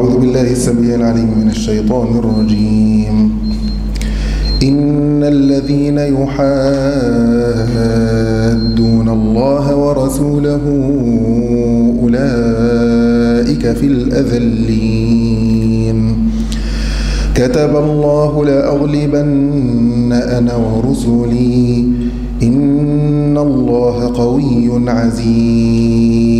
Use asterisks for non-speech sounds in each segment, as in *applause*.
أعوذ بالله السميع العليم من الشيطان الرجيم. إن الذين يحادون الله ورسوله أولئك في الأذلين. كتب الله لأغلبن أنا ورسلي. إن الله قوي عزيز.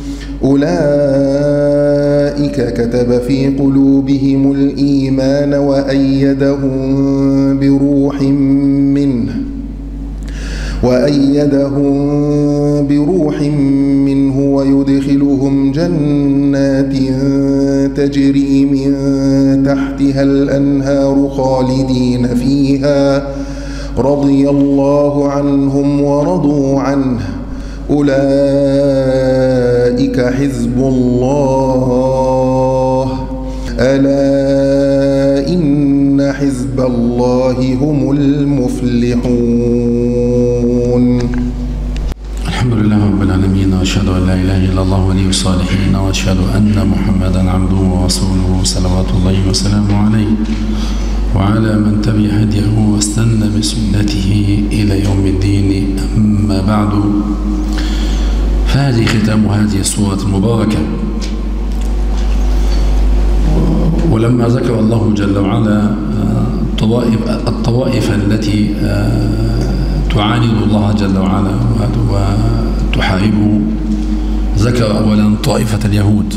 أولئك كتب في قلوبهم الإيمان وأيدهم بروح منه وأيدهم بروح منه ويدخلهم جنات تجري من تحتها الأنهار خالدين فيها رضي الله عنهم ورضوا عنه أولئك حزب الله. ألا إن حزب الله هم المفلحون. الحمد لله رب العالمين وأشهد أن لا إله إلا الله ولي الصالحين وأشهد أن محمدا عبده ورسوله صلوات الله وسلامه عليه. وعلى من تبع هديه واستنى بسنته إلى يوم الدين. أما بعد فهذه ختام هذه السورة المباركة. ولما ذكر الله جل وعلا الطوائف, الطوائف التي تعاند الله جل وعلا وتحاربه ذكر أولا طائفة اليهود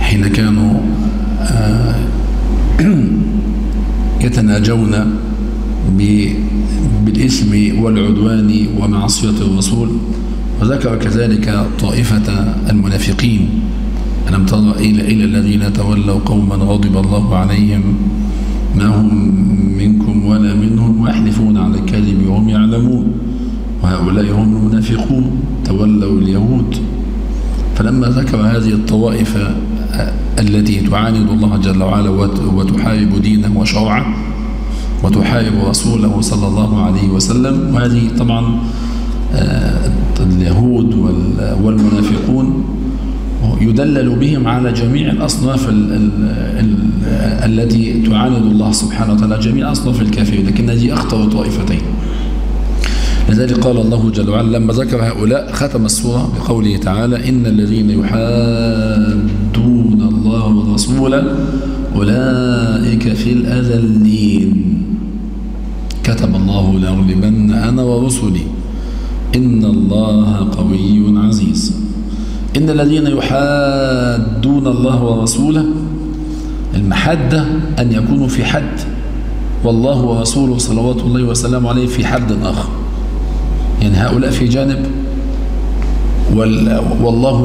حين كانوا يتناجون بالإثم والعدوان ومعصية الرسول وذكر كذلك طائفة المنافقين. ألم تر إلى, إلى الذين تولوا قوما غضب الله عليهم؟ ما هم منكم ولا منهم ويحلفون على الكذب وهم يعلمون وهؤلاء هم المنافقون تولوا اليهود. فلما ذكر هذه الطوائف التي تعاند الله جل وعلا وتحارب دينه وشرعه وتحارب رسوله صلى الله عليه وسلم. وهذه طبعا اليهود والمنافقون يدلل بهم على جميع الأصناف ال ال ال التي تعاند الله سبحانه وتعالى جميع أصناف الكافرين لكن هذه أخطر طائفتين. لذلك قال الله جل وعلا لما ذكر هؤلاء ختم السورة بقوله تعالى إن الذين يحادون الله ورسوله أولئك في الأذلين. كتب الله لأغلبن أنا ورسلي. إن الله قوي عزيز. إن الذين يحادون الله ورسوله المحدة أن يكونوا في حد. والله ورسوله صلوات الله وسلامه عليه في حد آخر. يعني هؤلاء في جانب. والله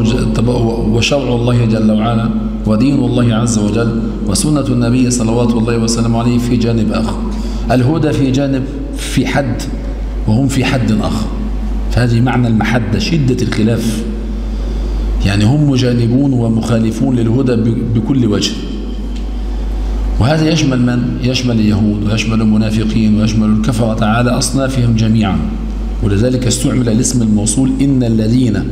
وشرع الله جل وعلا. ودين الله عز وجل وسنة النبي صلوات الله وسلامه عليه في جانب آخر. الهدى في جانب في حد وهم في حد آخر. فهذه معنى المحدة شدة الخلاف. يعني هم مجانبون ومخالفون للهدى بكل وجه. وهذا يشمل من؟ يشمل اليهود ويشمل المنافقين ويشمل الكفرة على أصنافهم جميعا. ولذلك استعمل الاسم الموصول إن الذين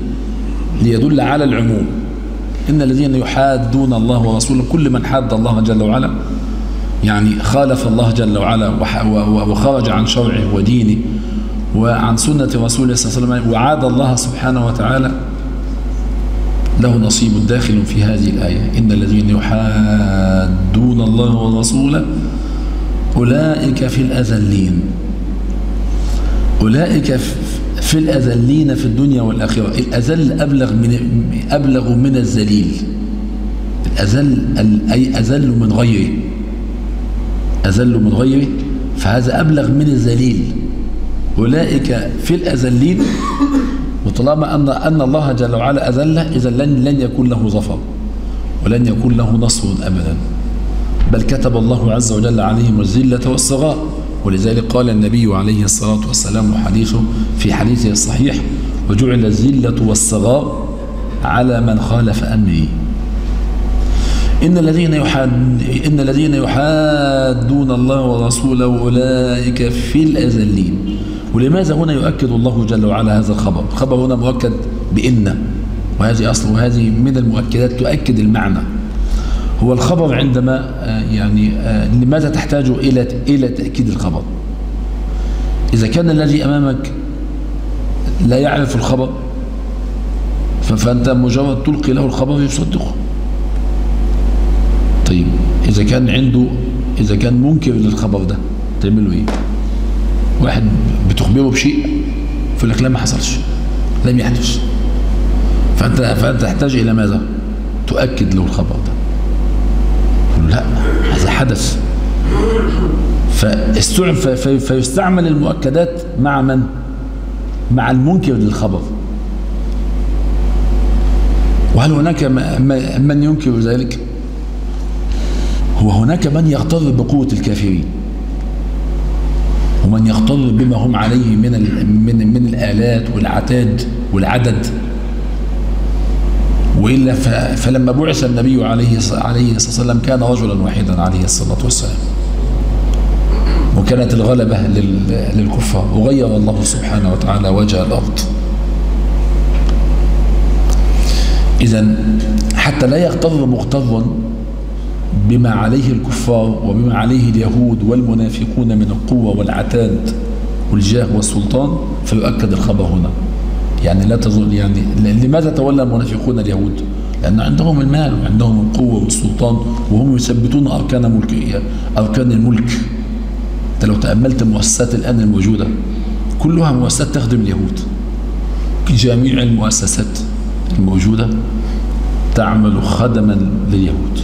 ليدل على العموم. إن الذين يحادون الله ورسوله كل من حاد الله جل وعلا يعني خالف الله جل وعلا وخرج عن شرعه ودينه وعن سنة رسوله صلى الله عليه وسلم وعاد الله سبحانه وتعالى له نصيب داخل في هذه الآية. إن الذين يحادون الله ورسوله أولئك في الأذلين أولئك في الأذلين في الدنيا والآخرة. الأذل أبلغ من أبلغ من الذليل. الأذل أي أذل من غيره. أذل من غيره. فهذا أبلغ من الذليل. أولئك في الأذلين. وطالما أن أن الله جل وعلا أذله إذا لن لن يكون له ظفر. ولن يكون له نصر أبدا. بل كتب الله عز وجل عليهم الذلة والصغار. ولذلك قال النبي عليه الصلاة والسلام حديثه في حديثه الصحيح وجعل الذلة والصغار على من خالف أمري. إن الذين يحاد إن الذين يحادون الله ورسوله أولئك في الأذلين. ولماذا هنا يؤكد الله جل وعلا هذا الخبر؟ الخبر هنا مؤكد بإن. وهذه أصل وهذه من المؤكدات تؤكد المعنى. هو الخبر عندما يعني لماذا تحتاج إلى إلى تأكيد الخبر؟ إذا كان الذي أمامك لا يعرف الخبر فأنت مجرد تلقي له الخبر يصدقه. طيب إذا كان عنده إذا كان منكر للخبر ده تعمله إيه؟ واحد بتخبره بشيء فيقول لك لا ما حصلش لم يحدث. فأنت, فأنت تحتاج إلى ماذا؟ تؤكد له الخبر ده. لا هذا حدث. فيستعمل المؤكدات مع من؟ مع المنكر للخبر. وهل هناك من ينكر ذلك؟ هو هناك من يغتر بقوة الكافرين. ومن يغتر بما هم عليه من من من الآلات والعتاد والعدد. وإلا فلما بعث النبي عليه عليه الصلاة والسلام كان رجلا واحدا عليه الصلاة والسلام. وكانت الغلبة للكفار. وغير الله سبحانه وتعالى وجه الأرض. إذا حتى لا يغتر مغتر بما عليه الكفار وبما عليه اليهود والمنافقون من القوة والعتاد والجاه والسلطان فيؤكد الخبر هنا. يعني لا تظن يعني لماذا تولى المنافقون اليهود؟ لأن عندهم المال وعندهم القوة والسلطان وهم يثبتون أركان ملك أركان الملك. أنت لو تأملت المؤسسات الآن الموجودة كلها مؤسسات تخدم اليهود. جميع المؤسسات الموجودة تعمل خدما لليهود.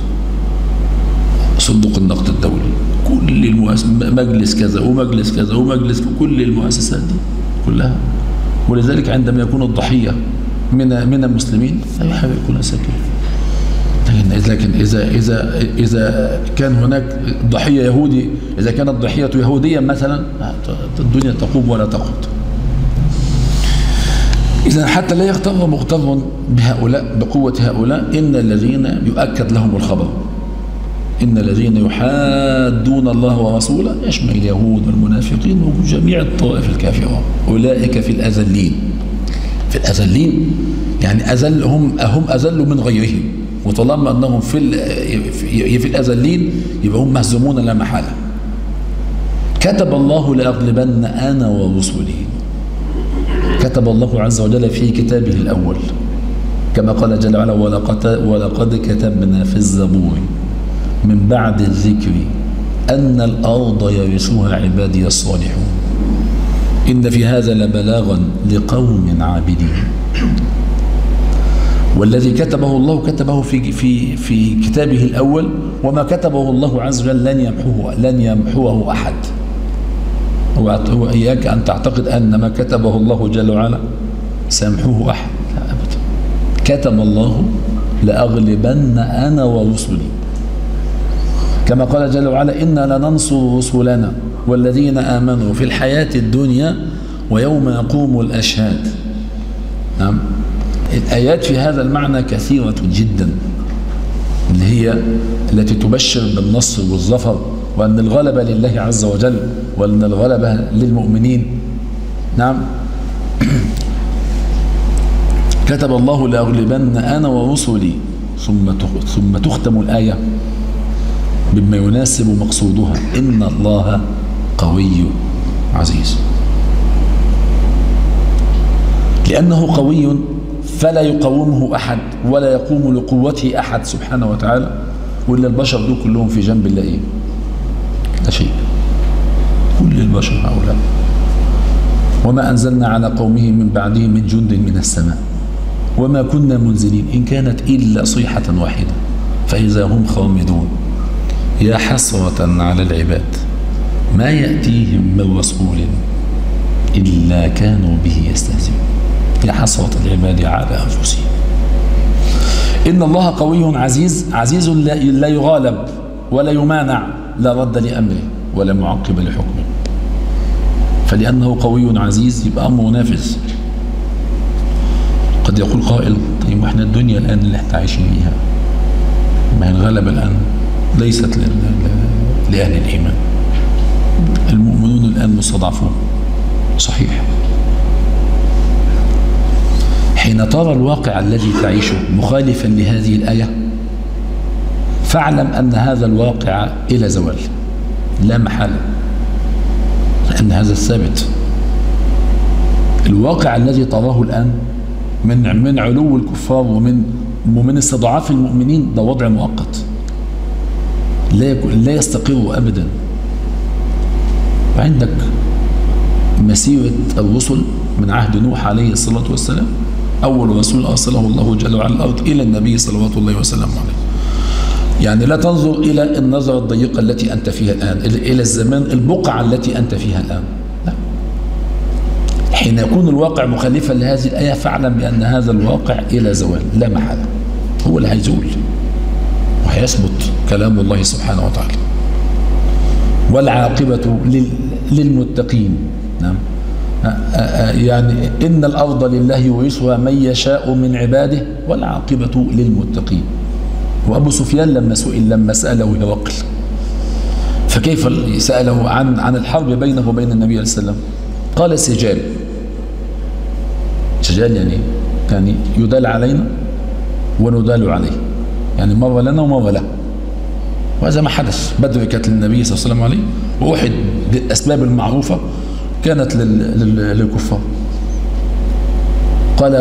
صندوق النقد الدولي كل المؤسس مجلس كذا ومجلس كذا ومجلس كل المؤسسات دي كلها. ولذلك عندما يكون الضحية من من المسلمين فيحب يكون ساكنا لكن إذا إذا إذا كان هناك ضحية يهودي إذا كانت ضحية يهوديا مثلا الدنيا تقوم ولا تقعد. إذا حتى لا يغتر مغتر بهؤلاء بقوة هؤلاء إن الذين يؤكد لهم الخبر. إن الذين يحادون الله ورسوله يشمل اليهود والمنافقين وجميع الطوائف الكافرة. أولئك في الأذلين. في الأذلين. يعني أذل هم هم أذل من غيرهم. وطالما أنهم في في الأذلين يبقى هم مهزومون لا محالة. كتب الله لأغلبن أنا ورسلي. كتب الله عز وجل في كتابه الأول. كما قال جل وعلا ولقد, كتبنا في الزبور. من بعد الذكر أن الأرض يرثها عبادي الصالحون. إن في هذا لبلاغا لقوم عابدين. والذي كتبه الله كتبه في في في كتابه الأول وما كتبه الله عز وجل لن يمحوه لن يمحوه أحد. هو إياك أن تعتقد أن ما كتبه الله جل وعلا سيمحوه أحد. لا أبدا. كتب الله لأغلبن أنا ورسلي كما قال جل وعلا إنا لننصر رسلنا والذين آمنوا في الحياة الدنيا ويوم يقوم الأشهاد. نعم. الآيات في هذا المعنى كثيرة جدا اللي هي التي تبشر بالنصر والظفر وأن الغلبة لله عز وجل وأن الغلبة للمؤمنين. نعم. *clears throat* كتب الله لأغلبن أنا ورسلي ثم ثم تختم الآية. بما يناسب مقصودها. إن الله قوي عزيز. لأنه قوي فلا يقومه أحد ولا يقوم لقوته أحد سبحانه وتعالى وإلا البشر دول كلهم في جنب الله. إيه لا شيء. كل البشر هؤلاء. وما أنزلنا على قومه من بعده من جند من السماء. وما كنا منزلين. إن كانت إلا صيحة واحدة فإذا هم خامدون يا حسرة على العباد ما يأتيهم من رسول إلا كانوا به يستهزئون. يا حسرة العباد على أنفسهم. إن الله قوي عزيز عزيز لا يغالب ولا يمانع لا رد لأمره ولا معقب لحكمه. فلأنه قوي عزيز يبقى أمره نافذ. قد يقول قائل طيب إحنا الدنيا الآن اللي إحنا عايشين فيها؟ ما هي الغلبة الآن؟ ليست لأهل الإيمان. المؤمنون الآن مستضعفون. صحيح. حين ترى الواقع الذي تعيشه مخالفا لهذه الآية فاعلم أن هذا الواقع إلى زوال. لا محالة. لأن هذا الثابت. الواقع الذي تراه الآن من من علو الكفار ومن ومن استضعاف المؤمنين ده وضع مؤقت. لا لا يستقر أبدا. وعندك مسيرة الرسل من عهد نوح عليه الصلاة والسلام. أول رسول أرسله الله جل وعلا الأرض إلى النبي صلوات الله وسلامه عليه. يعني لا تنظر إلى النظرة الضيقة التي أنت فيها الآن إلى الزمان البقعة التي أنت فيها الآن. لا. حين يكون الواقع مخالفا لهذه الآية فاعلم بأن هذا الواقع إلى زوال لا محالة. هو اللي هيزول وهيثبت. كلام الله سبحانه وتعالى. والعاقبة للمتقين. نعم. يعني إن الأرض لله يورثها من يشاء من عباده والعاقبة للمتقين. وأبو سفيان لما سئل لما سأله هرقل فكيف سأله عن عن الحرب بينه وبين النبي عليه السلام؟ قال سجال. سجال يعني يعني يدال علينا وندال عليه. يعني مرة لنا ومرة له. وهذا ما حدث. بدر كانت للنبي صلى الله عليه وسلم وأحد للأسباب المعروفة كانت للكفار. قال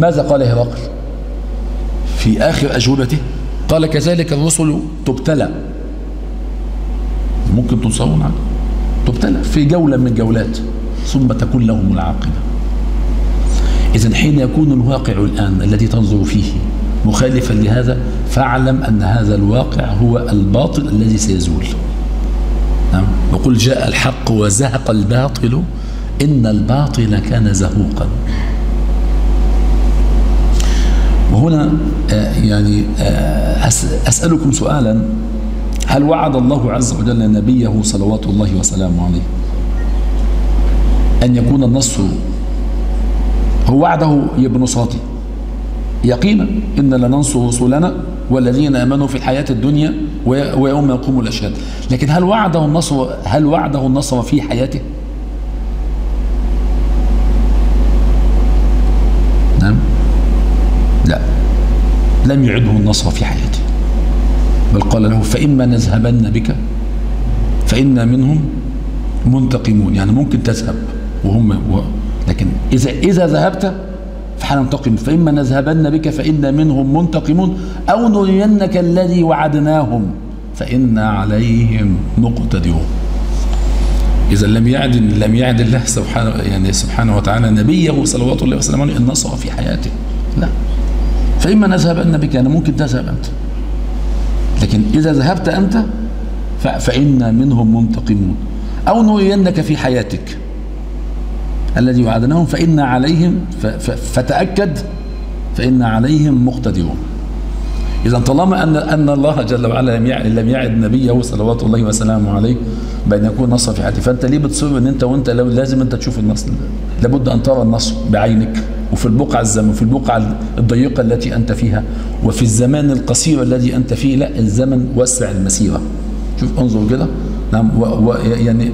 ماذا قال هرقل؟ في آخر أجوبته قال كذلك الرسل تبتلى. ممكن تنصرون عنه. تبتلى في جولة من الجولات ثم تكون لهم العاقبة. إذا حين يكون الواقع الآن الذي تنظر فيه مخالفا لهذا فاعلم أن هذا الواقع هو الباطل الذي سيزول. نعم. وقل جاء الحق وزهق الباطل إن الباطل كان زهوقا. وهنا يعني أسألكم سؤالا. هل وعد الله عز وجل نبيه صلوات الله وسلامه عليه أن يكون النصر هو وعده ابن صاتي يقينا إن لننصر رسلنا والذين آمنوا في الحياة الدنيا ويوم يقوم الأشهاد. لكن هل وعده النصر هل وعده النصر في حياته؟ نعم. لا. لم يعده النصر في حياته. بل قال له فإما نذهبن بك فإنا منهم منتقمون. يعني ممكن تذهب وهم و... لكن إذا إذا ذهبت فحننتقم فإما نذهبن بك فإنا منهم منتقمون. أو نرينك الذي وعدناهم فإنا عليهم مقتدرون. إذا لم يعد لم يعد الله سبحانه يعني سبحانه وتعالى نبيه صلوات الله وسلامه عليه النصر في حياته. لا. فإما نذهبن بك أنا ممكن تذهب أنت. لكن إذا ذهبت أنت فإنا منهم منتقمون. أو نرينك في حياتك. الذي وعدناهم فإن عليهم فتأكد فإن عليهم مقتدرون. إذا طالما أن أن الله جل وعلا لم يعد نبيه صلوات الله وسلامه عليه بأن يكون نصر في حياته فأنت ليه بتصر أن أنت وأنت لازم أنت تشوف النصر لابد أن ترى النصر بعينك وفي البقعة الزمن في البقعة الضيقة التي أنت فيها وفي الزمان القصير الذي أنت فيه لا الزمن وسع المسيرة. شوف انظر كده. نعم. و و يعني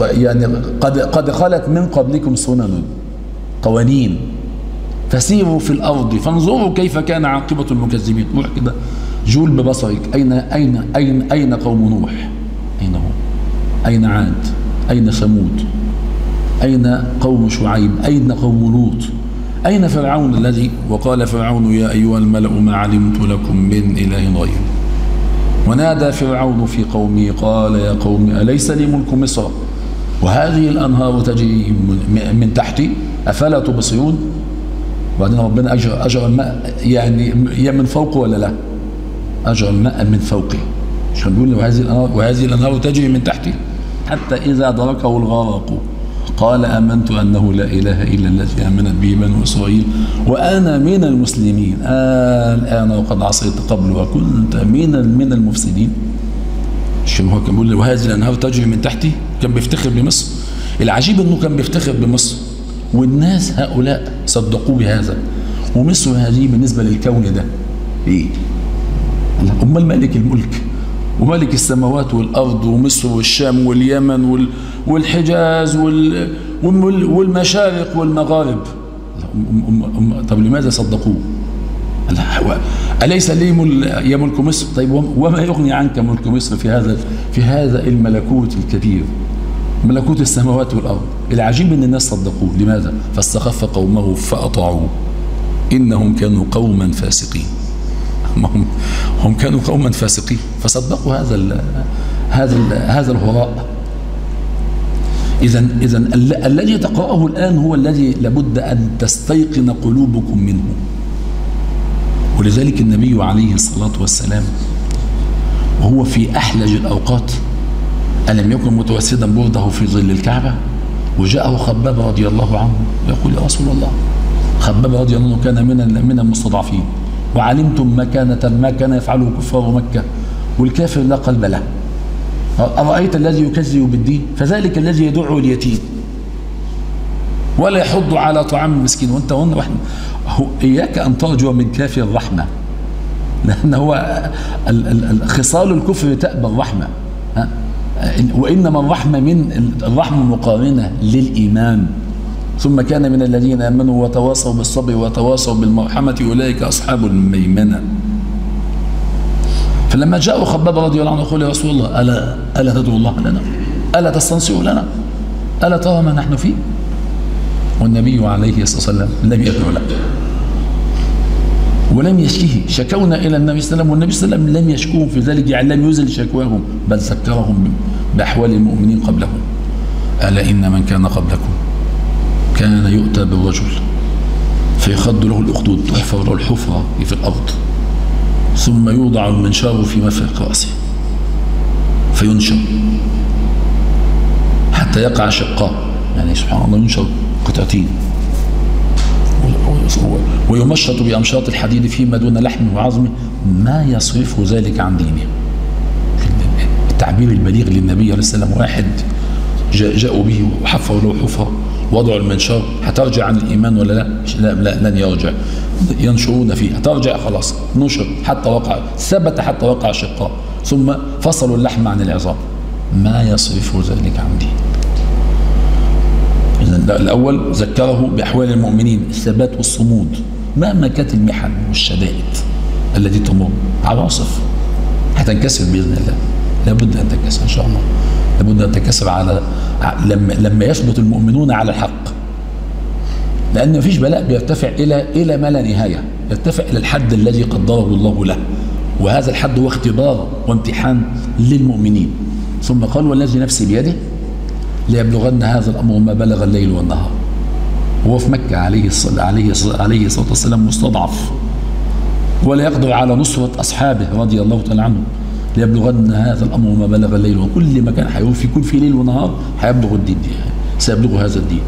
يعني قد قد خلت من قبلكم سنن قوانين. فسيروا في الأرض فانظروا كيف كان عاقبة المكذبين. روح كده. جول ببصرك. أين أين أين أين قوم نوح؟ أين هم؟ أين عاد؟ أين ثمود؟ أين قوم شعيب؟ أين قوم لوط؟ أين فرعون الذي؟ وقال فرعون يا أيها الملأ ما علمت لكم من إله غيري. ونادى فرعون في قومه قال يا قوم أليس لي ملك مصر؟ وهذه الأنهار تجري من تحتي أفلا تبصرون؟ وبعدين ربنا أجر, أجر الماء يعني يا من فوقه ولا لا؟ أجر الماء من فوقه عشان بيقول؟ وهذه الأنهار, وهذه الأنهار تجري من تحتي. حتى إذا دركه الغرق. قال آمنت أنه لا إله إلا الذي آمنت به بنو إسرائيل وأنا من المسلمين. الآن وقد عصيت قبل وكنت من من المفسدين. عشان هو كان بيقول؟ وهذه الانهار تجري من تحتي. كان بيفتخر بمصر. العجيب إنه كان بيفتخر بمصر. والناس هؤلاء صدقوه بهذا. ومصر هذه بالنسبة للكون ده. إيه؟ امال مالك الملك. وملك السماوات والأرض ومصر والشام واليمن وال والحجاز وال والمشارق والمغارب. طب لماذا صدقوه؟ أليس لي يا ملك مصر؟ طيب وما يغني عنك ملك مصر في هذا في هذا الملكوت الكبير؟ ملكوت السماوات والأرض. العجيب أن الناس صدقوه. لماذا؟ فاستخف قومه فأطاعوه. إنهم كانوا قوما فاسقين. هم, هم كانوا قوما فاسقين. فصدقوا هذا ال هذا ال هذا الهراء إذا إذا الذي تقرأه الآن هو الذي لابد أن تستيقن قلوبكم منه. ولذلك النبي عليه الصلاة والسلام وهو في أحلج الأوقات ألم يكن متوسدا برده في ظل الكعبة؟ وجاءه خباب رضي الله عنه يقول يا رسول الله خباب رضي الله عنه كان من من المستضعفين. وعلمتم ما كانت ما كان يفعله كفار مكة. والكافر لا قلب له. أرأيت الذي يكذب بالدين؟ فذلك الذي يدعو اليتيم. ولا يحض على طعام المسكين. وأنت واحد إياك أن ترجو من كافر الرحمة. لأن هو خصال الكفر تأبى الرحمة. وإنما الرحمة من الرحمة مقارنة للإيمان. ثم كان من الذين آمنوا وتواصوا بالصبر وتواصوا بالمرحمة أولئك أصحاب الميمنة. فلما جاءوا خباب رضي الله عنه يقول يا رسول الله ألا, ألا تدعو الله لنا؟ ألا تستنصروا لنا؟ ألا ترى ما نحن فيه؟ والنبي عليه الصلاة والسلام لم يدعو له ولم يشكيه شكونا إلى النبي صلى الله عليه وسلم والنبي صلى الله عليه وسلم لم يشكوهم في ذلك يعني لم يزل شكواهم بل ذكرهم بأحوال المؤمنين قبلهم. ألا إن من كان قبلكم؟ كان يؤتى بالرجل فيخد له الأخدود تحفر له الحفرة في الأرض ثم يوضع المنشار في مفرق رأسه فينشر حتى يقع شقاه يعني سبحان الله ينشر قطعتين. ويمشط بأمشاط الحديد فيما دون لحم وعظم ما يصرف ذلك عن دينه. التعبير البليغ للنبي عليه السلام واحد جاءوا به وحفروا له حفرة. وضعوا المنشار هترجع عن الإيمان ولا لا؟ لا, لا لن يرجع. ينشرون فيه. هترجع خلاص. نشر حتى وقع ثبت حتى وقع شقاء. ثم فصلوا اللحم عن العظام. ما يصرف ذلك عن دين الأول ذكره بأحوال المؤمنين. الثبات والصمود مهما كانت المحن والشدائد التي تمر. عواصف. هتنكسر بإذن الله. لابد أن تنكسر إن شاء الله. لابد أن تنكسر على لما لما يثبت المؤمنون على الحق. لأن مفيش بلاء بيرتفع إلى إلى ما لا نهاية يرتفع إلى الحد الذي قدره الله له. وهذا الحد هو اختبار وامتحان للمؤمنين. ثم قال والذي نفسي بيده ليبلغن هذا الأمر ما بلغ الليل والنهار. هو في مكة عليه الصلاة عليه عليه الصلاة والسلام مستضعف. ولا يقدر على نصرة أصحابه رضي الله تعالى عنهم. ليبلغن هذا الأمر ما بلغ الليل وكل مكان حيكون في كل في ليل ونهار حيبلغ الدين دي سيبلغ هذا الدين.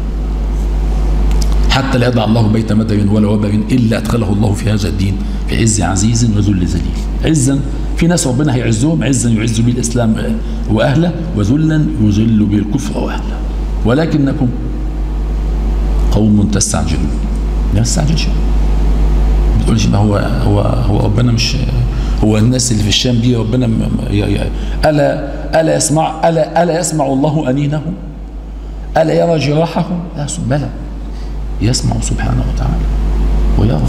حتى لا يضع الله بيت مدر ولا وبر إلا أدخله الله في هذا الدين في عز عزيز وذل ذليل. عزا في ناس ربنا هيعزهم عزا يعز به الإسلام وأهله وذلا يذل به الكفر وأهله. ولكنكم قوم تستعجلون. لا تستعجلش. ما تقولش ما هو هو هو ربنا مش هو الناس اللي في الشام دي ربنا الا ألا يسمع الا ألا يسمع الله أنينهم؟ ألا يرى جراحهم؟ لا بلى. يسمع سبحانه وتعالى ويرى.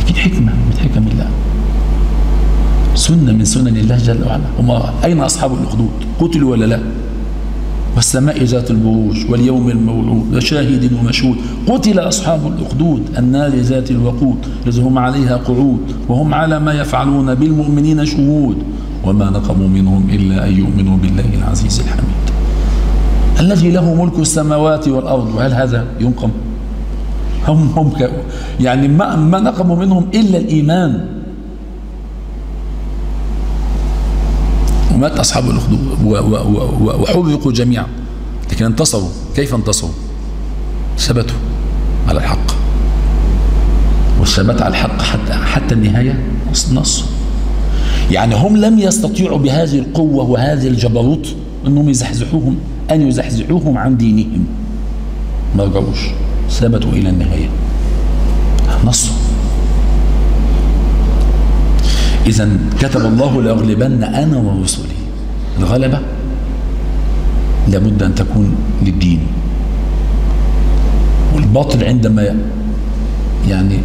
لكن حكمة من حكم الله. سنة من سنن الله جل وعلا. هم أين أصحاب الأخدود؟ قتلوا ولا لا؟ والسماء ذات البروج واليوم المولود وشاهد ومشهود. قتل أصحاب الأخدود النار ذات الوقود إذ هم عليها قعود وهم على ما يفعلون بالمؤمنين شهود. وما نقموا منهم إلا أن يؤمنوا بالله العزيز الحميد. الذي له ملك السماوات والأرض وهل هذا ينقم؟ هم هم يعني ما, ما نقموا منهم إلا الإيمان. ومات أصحاب الأخدود. وحرقوا جميعا. لكن انتصروا. كيف انتصروا؟ ثبتوا على الحق. والثبات على الحق حتى حتى النهاية نص. يعني هم لم يستطيعوا بهذه القوة وهذه الجبروت أنهم يزحزحوهم أن يزحزحوهم عن دينهم. ما رجعوش. ثبتوا إلى النهاية. نص. إذا كتب الله لأغلبن أنا ورسلي. الغلبة لابد أن تكون للدين. والباطل عندما يعني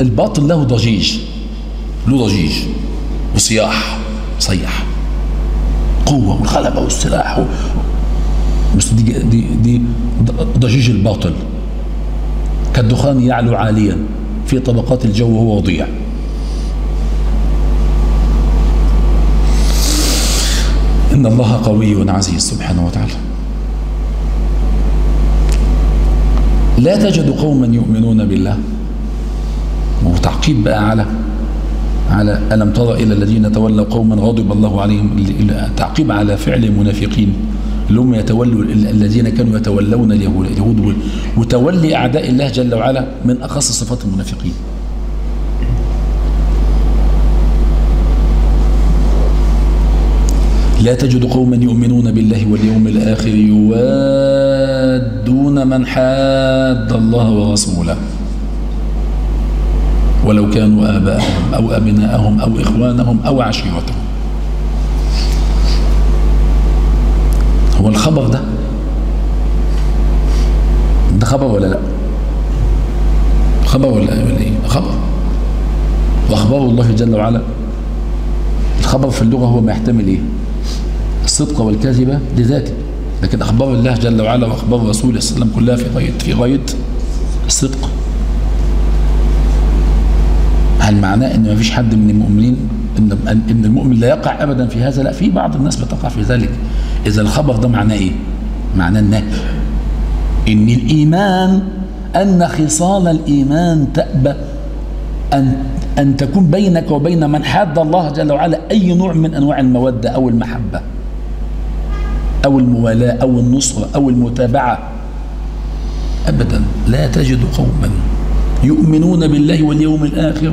الباطل له ضجيج له ضجيج وصياح صيح قوة والغلبة والسلاح بس دي, دي, دي ضجيج الباطل. كالدخان يعلو عاليا في طبقات الجو وهو وضيع إن الله قوي عزيز سبحانه وتعالى. لا تجد قوما يؤمنون بالله. وتعقيب بقى على على ألم تر إلى الذين تولوا قوما غضب الله عليهم. تعقيب على فعل المنافقين. اللي هم يتولوا الذين كانوا يتولون اليهود وتولي أعداء الله جل وعلا من أخص صفات المنافقين. لا تجد قوما يؤمنون بالله واليوم الآخر يوادون من حاد الله ورسوله. ولو كانوا آباءهم أو أبناءهم أو إخوانهم أو عشيرتهم. هو الخبر ده؟ ده خبر ولا لا؟ خبر ولا إيه خبر. وأخبار الله جل وعلا. الخبر في اللغة هو ما يحتمل إيه؟ الصدق والكذبه لذاته. لكن أخبار الله جل وعلا وأخبار رسوله صلى الله عليه وسلم كلها في غايه في غاية الصدق. هل معناه إن ما فيش حد من المؤمنين ان إن المؤمن لا يقع ابدا في هذا؟ لا في بعض الناس بتقع في ذلك. إذا الخبر ده معناه إيه؟ معناه النهي إن الايمان أن خصال الإيمان تأبى ان أن تكون بينك وبين من حاد الله جل وعلا أي نوع من أنواع المودة أو المحبة. أو الموالاة أو النصره أو المتابعة. ابدا لا تجد قوما يؤمنون بالله واليوم الآخر.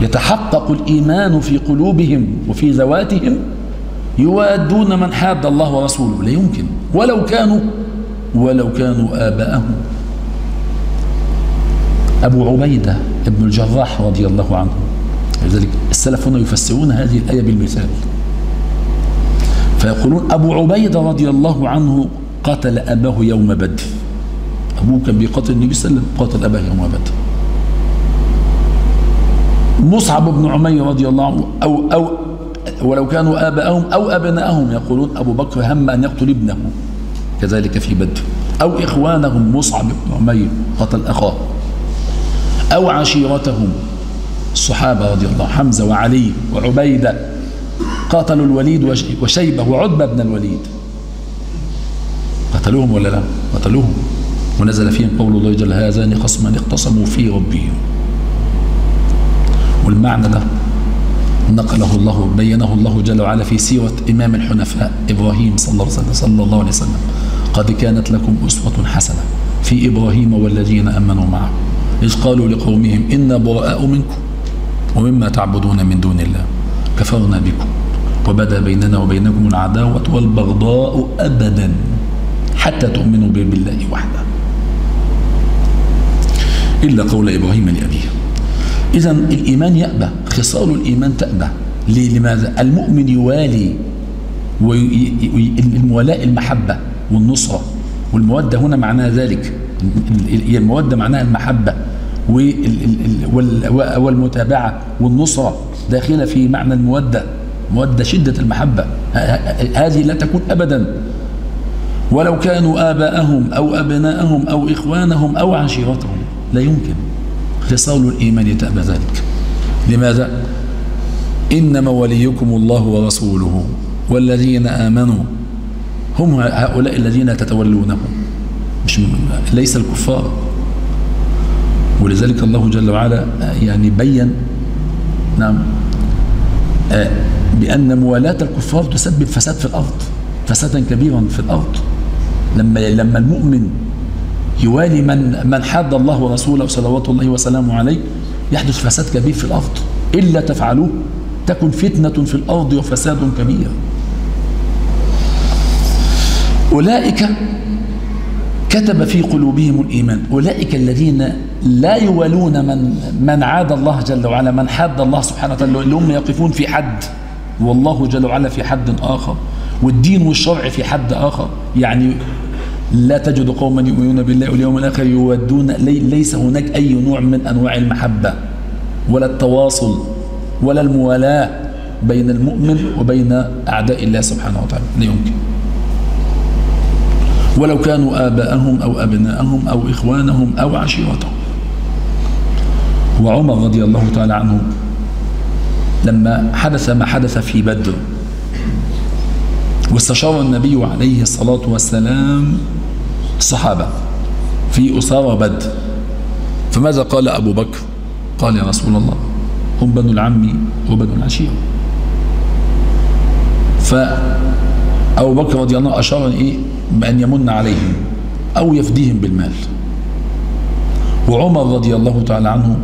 يتحقق الإيمان في قلوبهم وفي ذواتهم. يوادون من حاد الله ورسوله. لا يمكن. ولو كانوا ولو كانوا آباءهم. أبو عبيدة ابن الجراح رضي الله عنه. لذلك السلف هنا يفسرون هذه الآية بالمثال. فيقولون أبو عبيدة رضي الله عنه قتل أباه يوم بدر. أبوه كان بيقاتل النبي صلى الله عليه وسلم قاتل أباه يوم بدر. مصعب بن عمير رضي الله عنه أو, أو ولو كانوا آباءهم أو أبناءهم يقولون أبو بكر هم أن يقتل ابنه كذلك في بدر. أو إخوانهم مصعب بن عمير قتل أخاه. أو عشيرتهم الصحابة رضي الله حمزة وعلي وعبيدة. قاتلوا الوليد وشيبة وعتبة بن الوليد. قتلوهم ولا لا؟ قتلوهم. ونزل فيهم قول الله جل هذان خصمان اختصموا في ربهم. والمعنى ده نقله الله بينه الله جل وعلا في سيرة إمام الحنفاء إبراهيم صلى الله عليه وسلم, قد كانت لكم أسوة حسنة في إبراهيم والذين أمنوا معه. إذ قالوا لقومهم إنا براء منكم ومما تعبدون من دون الله كفرنا بكم. وبدا بيننا وبينكم العداوة والبغضاء أبدا حتى تؤمنوا بالله وحده. إلا قول إبراهيم لأبيه. إذا الإيمان يأبى خصال الإيمان تأبى. لماذا؟ المؤمن يوالي المولاء المحبة والنصرة. والمودة هنا معناها ذلك. المودة معناها المحبة والمتابعة والنصرة داخلة في معنى المودة. مودة شدة المحبة. هذه لا تكون أبدا. ولو كانوا آباءهم أو أبناءهم أو إخوانهم أو عشيرتهم لا يمكن. خصال الإيمان تأبى ذلك. لماذا؟ إنما وليكم الله ورسوله والذين آمنوا. هم هؤلاء الذين تتولونهم. مش ليس الكفار. ولذلك الله جل وعلا يعني بين. نعم. بأن موالاة الكفار تسبب فساد في الأرض فسادا كبيرا في الأرض. لما لما المؤمن يوالي من من حاد الله ورسوله صلوات الله وسلامه عليه يحدث فساد كبير في الأرض. إلا تفعلوه تكن فتنة في الأرض وفساد كبير. أولئك كتب في قلوبهم الإيمان. أولئك الذين لا يوالون من من عاد الله جل وعلا من حاد الله سبحانه وتعالى اللي هم يقفون في حد. والله جل وعلا في حد آخر والدين والشرع في حد آخر. يعني لا تجد قوما يؤمنون بالله واليوم الآخر يودون ليس هناك أي نوع من أنواع المحبة ولا التواصل ولا الموالاة بين المؤمن وبين أعداء الله سبحانه وتعالى. لا يمكن. ولو كانوا آباءهم أو أبناءهم أو إخوانهم أو عشيرتهم. وعمر رضي الله تعالى عنه لما حدث ما حدث في بدر. واستشار النبي عليه الصلاة والسلام الصحابة في أسارة بدر. فماذا قال أبو بكر؟ قال يا رسول الله هم بنو العم وبنو العشيرة فأبو بكر رضي الله أشار إيه بأن يمن عليهم أو يفديهم بالمال. وعمر رضي الله تعالى عنه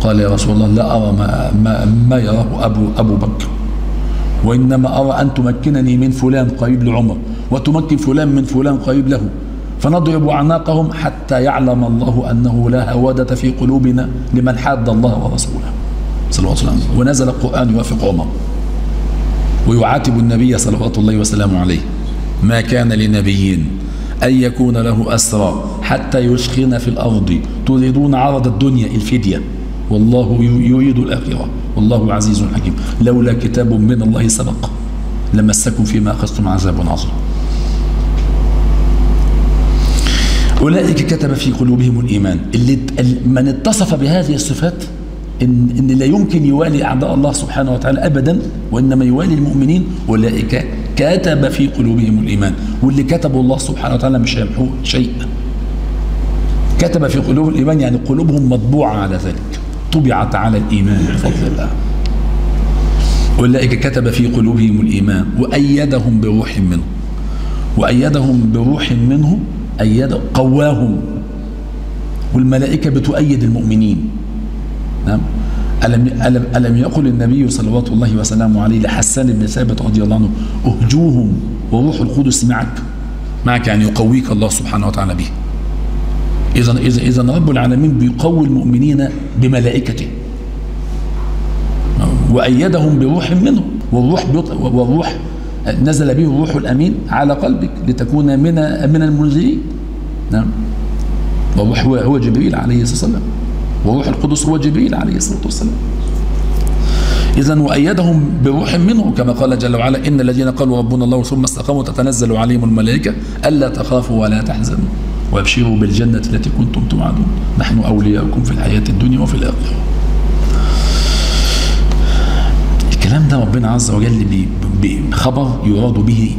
قال يا رسول الله لا أرى ما, ما, ما يراه أبو, أبو بكر. وإنما أرى أن تمكنني من فلان قريب لعمر وتمكن فلان من فلان قريب له. فنضرب أعناقهم حتى يعلم الله أنه لا هوادة في قلوبنا لمن حاد الله ورسوله. صلى الله عليه وسلم. ونزل القرآن يوافق عمر. ويعاتب النبي صلوات الله وسلامه عليه. ما كان لنبي أن يكون له أسرى حتى يسخن في الأرض. تريدون عرض الدنيا الفدية. والله يريد الآخرة. والله عزيز حكيم. لولا كتاب من الله سبق. لمسكم فيما أخذتم عذاب عظيم. أولئك كتب في قلوبهم الإيمان. اللي من اتصف بهذه الصفات إن, إن لا يمكن يوالي أعداء الله سبحانه وتعالى أبدا وإنما يوالي المؤمنين. أولئك كتب في قلوبهم الإيمان. واللي كتبه الله سبحانه وتعالى مش هيمحوه شيء. كتب في قلوبهم الإيمان يعني قلوبهم مطبوعة على ذلك. طبعت على الإيمان بفضل الله. أولئك كتب في قلوبهم الإيمان وأيدهم بروح منه. وأيدهم بروح منه أيد قواهم. والملائكة بتؤيد المؤمنين. نعم. ألم, ألم, ألم يقل النبي صلوات الله وسلامه عليه لحسان بن ثابت رضي الله عنه أهجوهم وروح القدس معك. معك يعني يقويك الله سبحانه وتعالى به. إذا إذا إذا رب العالمين بيقوي المؤمنين بملائكته. وأيدهم بروح منه والروح والروح نزل به الروح الأمين على قلبك لتكون من من المنزلين نعم. والروح هو هو جبريل عليه الصلاة والسلام. وروح القدس هو جبريل عليه الصلاة والسلام. إذا وأيدهم بروح منه كما قال جل وعلا إن الذين قالوا ربنا الله ثم استقاموا تتنزل عليهم الملائكة ألا تخافوا ولا تحزنوا. وأبشروا بالجنة التي كنتم توعدون. نحن أولياؤكم في الحياة الدنيا وفي الآخرة. الكلام ده ربنا عز وجل بخبر يراد به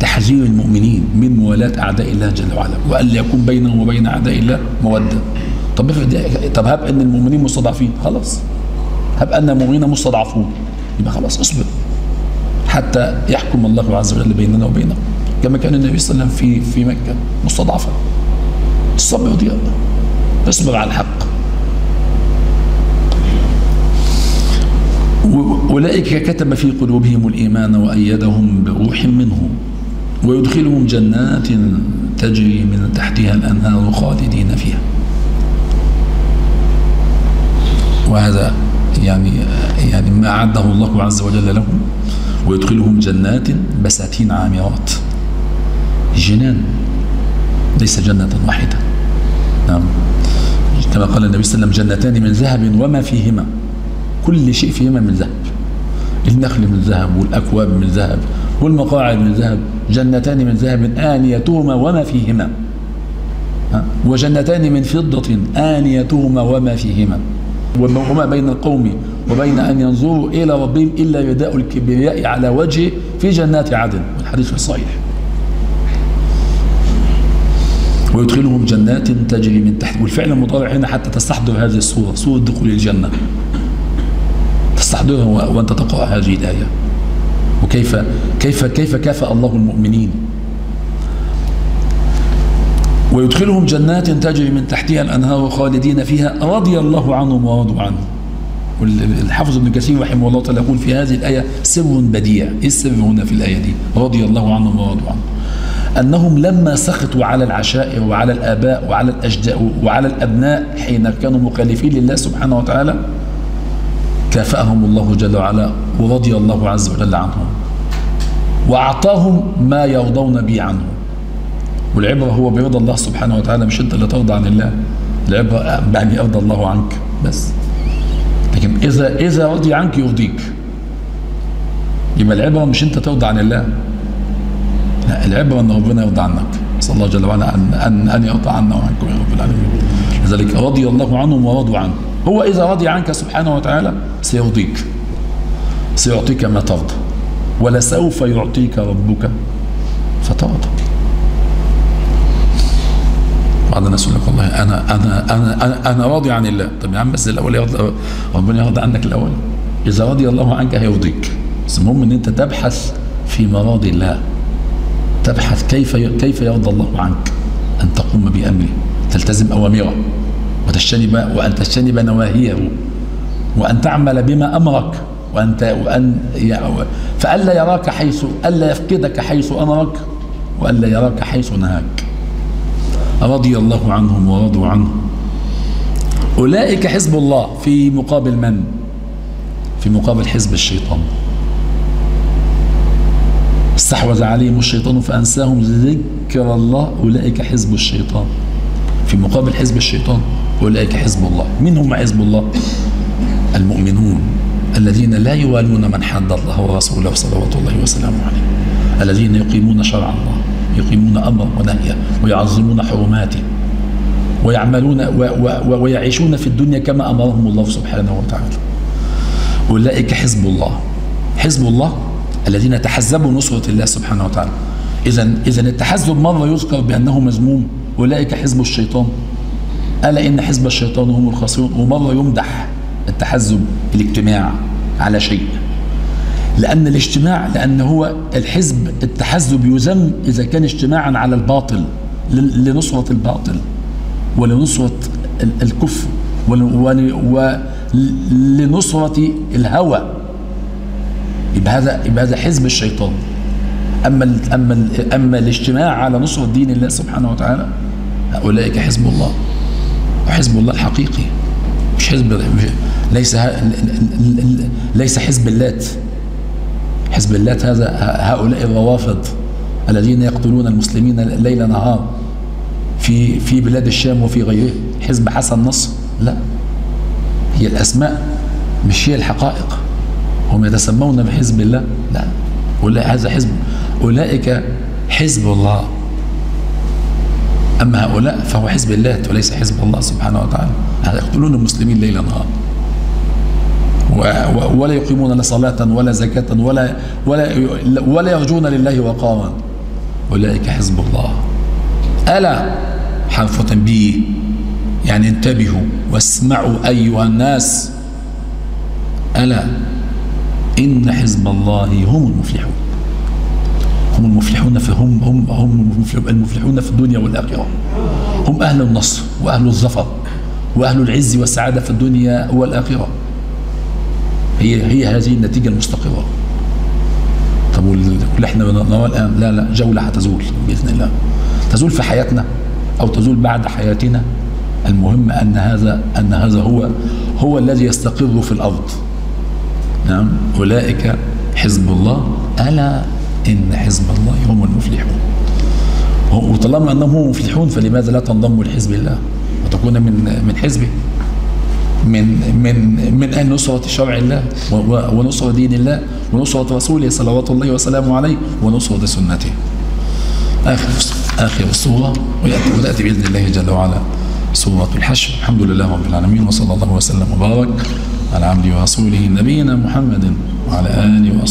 تحذير المؤمنين من موالاة أعداء الله جل وعلا. وأن يكون بينهم وبين أعداء الله مودة. طب طب هب أن المؤمنين مستضعفين. خلاص. هب أن المؤمنين مستضعفون. يبقى خلاص اصبر. حتى يحكم الله عز وجل بيننا وبينهم. كما كان النبي صلى الله عليه وسلم في في مكة مستضعفا. الصبر ضياء اصبر على الحق. أولئك كتب في قلوبهم الإيمان وأيدهم بروح منه ويدخلهم جنات تجري من تحتها الأنهار خالدين فيها. وهذا يعني يعني ما أعده الله عز وجل لهم. ويدخلهم جنات بساتين عامرات. جنان ليس جنة واحدة. نعم. كما قال النبي صلى الله عليه وسلم جنتان من ذهب وما فيهما. كل شيء فيهما من ذهب. النخل من ذهب والأكواب من ذهب والمقاعد من ذهب. جنتان من ذهب آنيتهما وما فيهما. وجنتان من فضة آنيتهما وما فيهما. وما بين القوم وبين أن ينظروا إلى ربهم إلا رداء الكبرياء على وجهه في جنات عدن. الحديث الصحيح ويدخلهم جنات تجري من تحت. والفعل المضارع هنا حتى تستحضر هذه الصورة صورة دخول الجنة. تستحضرها وأنت تقرأ هذه الآية. وكيف كيف كيف كافأ الله المؤمنين. ويدخلهم جنات تجري من تحتها الأنهار خالدين فيها. رضي الله عنهم ورضوا عنه. والحافظ ابن كثير رحمه الله تعالى يقول في هذه الآية سر بديع. إيه السر هنا في الآية دي؟ رضي الله عنهم ورضوا عنه. أنهم لما سخطوا على العشائر وعلى الآباء وعلى الأجداء وعلى الأبناء حين كانوا مخالفين لله سبحانه وتعالى كافأهم الله جل وعلا ورضي الله عز وجل عنهم وأعطاهم ما يرضون به عنه. والعبرة هو برضا الله سبحانه وتعالى مش أنت اللي ترضى عن الله العبرة بأن يرضى الله عنك بس. لكن إذا إذا رضي عنك يرضيك. يبقى العبرة مش أنت ترضى عن الله. لا العبرة أن ربنا يرضى عنك. نسأل الله جل وعلا أن أن أن يرضى عنا وعنكم يا رب العالمين. لذلك رضي الله عنهم ورضوا عنه. هو إذا رضي عنك سبحانه وتعالى سيرضيك. سيعطيك ما ترضى. ولسوف يعطيك ربك فترضى. بعض الناس يقول لك والله أنا أنا أنا أنا, أنا راضي عن الله. طب يا عم بس الأول يرضى ربنا يرضى عنك الأول. إذا رضي الله عنك هيرضيك. بس المهم إن أنت تبحث في مراضي الله. تبحث كيف كيف يرضى الله عنك أن تقوم بأمره؟ تلتزم أوامره وتجتنب وأن تجتنب نواهيه وأن تعمل بما أمرك وأن وأن فألا يراك حيث ألا يفقدك حيث أمرك وألا يراك حيث نهاك. رضي الله عنهم ورضوا عنه. أولئك حزب الله في مقابل من؟ في مقابل حزب الشيطان. استحوذ عليهم الشيطان فأنساهم ذكر الله. أولئك حزب الشيطان. في مقابل حزب الشيطان أولئك حزب الله. من هم حزب الله؟ المؤمنون الذين لا يوالون من حد الله ورسوله صلوات الله وسلامه عليه. الذين يقيمون شرع الله يقيمون أمره ونهيه ويعظمون حرماته ويعملون و و ويعيشون في الدنيا كما أمرهم الله سبحانه وتعالى. أولئك حزب الله. حزب الله الذين تحزبوا نصرة الله سبحانه وتعالى. إذا إذا التحزب مرة يذكر بأنه مذموم؟ أولئك حزب الشيطان. ألا إن حزب الشيطان هم الخاسرون؟ ومرة يمدح التحزب الاجتماع على شيء؟ لأن الاجتماع لأن هو الحزب التحزب يذم إذا كان اجتماعا على الباطل لنصرة الباطل ولنصرة الكفر ولنصرة الهوى. يبقى هذا يبقى هذا حزب الشيطان. أما أما أما الاجتماع على نصرة دين الله سبحانه وتعالى أولئك حزب الله. وحزب الله الحقيقي مش حزب ليس ليس حزب اللات. حزب اللات هذا هؤلاء الروافض الذين يقتلون المسلمين ليل نهار في في بلاد الشام وفي غيره. حزب حسن نصر؟ لا. هي الأسماء مش هي الحقائق. هم يتسمون بحزب الله؟ لا. ولا هذا حزب. أولئك حزب الله. أما هؤلاء فهو حزب الله وليس حزب الله سبحانه وتعالى. يقتلون المسلمين ليل نهار ولا يقيمون لا صلاة ولا زكاة ولا ولا ولا يرجون لله وقارا. أولئك حزب الله. ألا؟ حرف تنبيه. يعني انتبهوا واسمعوا أيها الناس. ألا؟ إن حزب الله هم المفلحون. هم المفلحون في هم هم هم المفلحون في الدنيا والآخرة. هم أهل النصر وأهل الظفر وأهل العز والسعادة في الدنيا والآخرة. هي هي هذه النتيجة المستقرة. طب واللي إحنا نراه الآن لا لا جولة هتزول بإذن الله. تزول في حياتنا أو تزول بعد حياتنا؟ المهم أن هذا أن هذا هو هو الذي يستقر في الأرض. نعم. أولئك حزب الله. ألا إن حزب الله هم المفلحون. وطالما أنهم هم مفلحون فلماذا لا تنضموا لحزب الله؟ وتكون من من حزبه. من من من أن نصرة شرع الله ونصرة دين الله ونصرة رسوله صلوات الله وسلامه عليه ونصرة سنته. آخر آخر السورة ويأتي بإذن الله جل وعلا. سورة الحشر. الحمد لله رب العالمين وصلى الله وسلم وبارك على عبده ورسوله نبينا محمد وعلى آله وصحبه